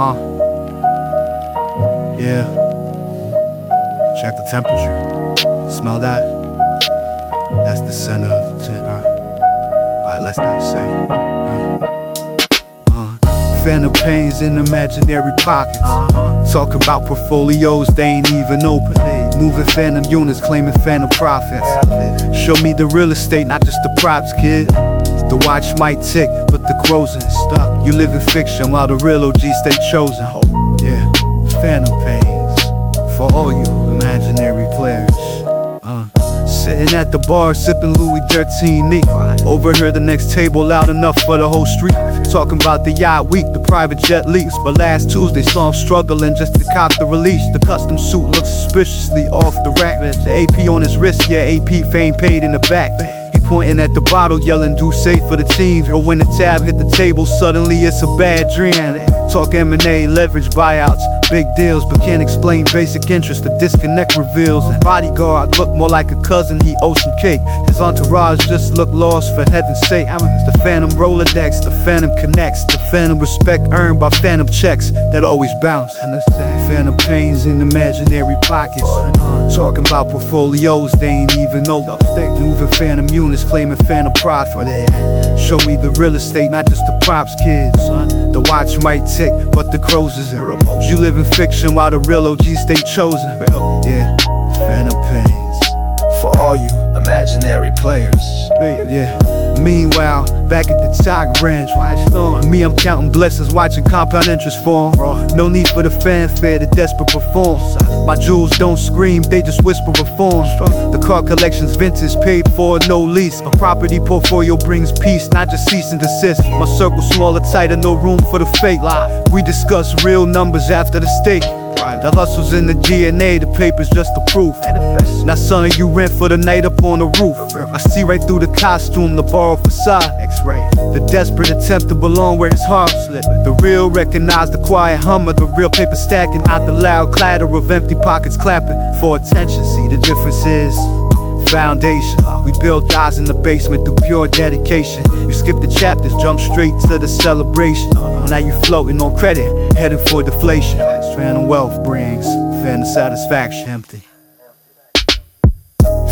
huh. Yeah. Check the temperature. Smell that? That's the center of the tent, huh? Alright, let's not say. Phantom pains in imaginary pockets. Uh-huh. Talk about portfolios, they ain't even open. Moving phantom units, claiming phantom profits. Show me the real estate, not just the props, kid. The watch might tick, but the crows ain't stuck. You live in fiction while the real OG stay chosen. Oh, yeah, phantom pains for all you imaginary players. Sitting at the bar, sipping Louis 13 neat. Overheard the next table loud enough for the whole street. Talking about the yacht week, the private jet leaks. But last Tuesday saw him struggling just to cop the release. The custom suit looked suspiciously off the rack. The AP on his wrist, yeah, AP fame paid in the back. He pointing at the bottle, yelling, do safe for the team. Or when the tab hit the table, suddenly it's a bad dream. Talk M&A, leverage buyouts, big deals, but can't explain basic interest. The disconnect reveals. And bodyguard look more like a cousin, he owes some cake. His entourage just look lost for heaven's sake. I'm the phantom Rolodex, the phantom connects, the phantom respect earned by phantom checks that always bounce. And the phantom pains in imaginary pockets. Talking about portfolios, they ain't even know. Moving phantom units, claiming phantom profit. Show me the real estate, not just the props, kids. Watch might tick, but the crows is irremote. You live in fiction while the real OG stay chosen. Yeah, phantom pains for all you imaginary players. Yeah. Meanwhile, back at the Tiger Ranch, me, I'm counting blessings, watching compound interest form. No need for the fanfare, the desperate perform. My jewels don't scream, they just whisper reform. The car collection's vintage, paid for, no lease. A property portfolio brings peace, not just cease and desist. My circle smaller, tighter, no room for the fake. We discuss real numbers after the stake. The hustle's in the DNA, the paper's just the proof. Now, son, you rent for the night up on the roof. I see right through the costume, the borrowed facade. X-ray. The desperate attempt to belong where his hard slip. The real recognize the quiet hum of the real paper stacking, out the loud clatter of empty pockets clapping for attention. See, the difference is foundation. We build eyes in the basement through pure dedication. You skip the chapters, jump straight to the celebration. Now you floating on credit, heading for deflation. Phantom wealth brings phantom satisfaction empty.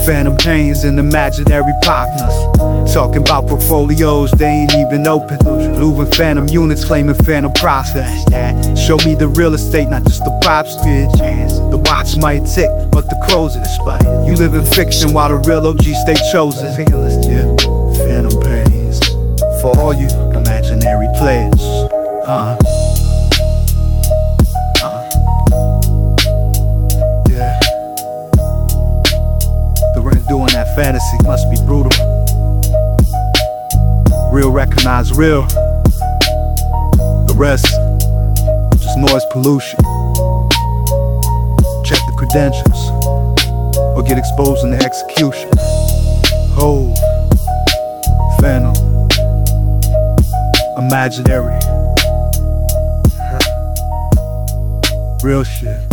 Phantom pains and imaginary partners. Talking about portfolios, they ain't even open. Moving phantom units, claiming phantom profits. Show me the real estate, not just the props, kid. The watch might tick, but the crows in the spot. You live in fiction while the real OG stay chosen. Yeah, phantom pains for all you imaginary players. Uh-huh. Uh-huh. Fantasy must be brutal. Real recognize real. The rest, just noise pollution. Check the credentials, or get exposed in the execution. Hold, phantom, imaginary. Real shit.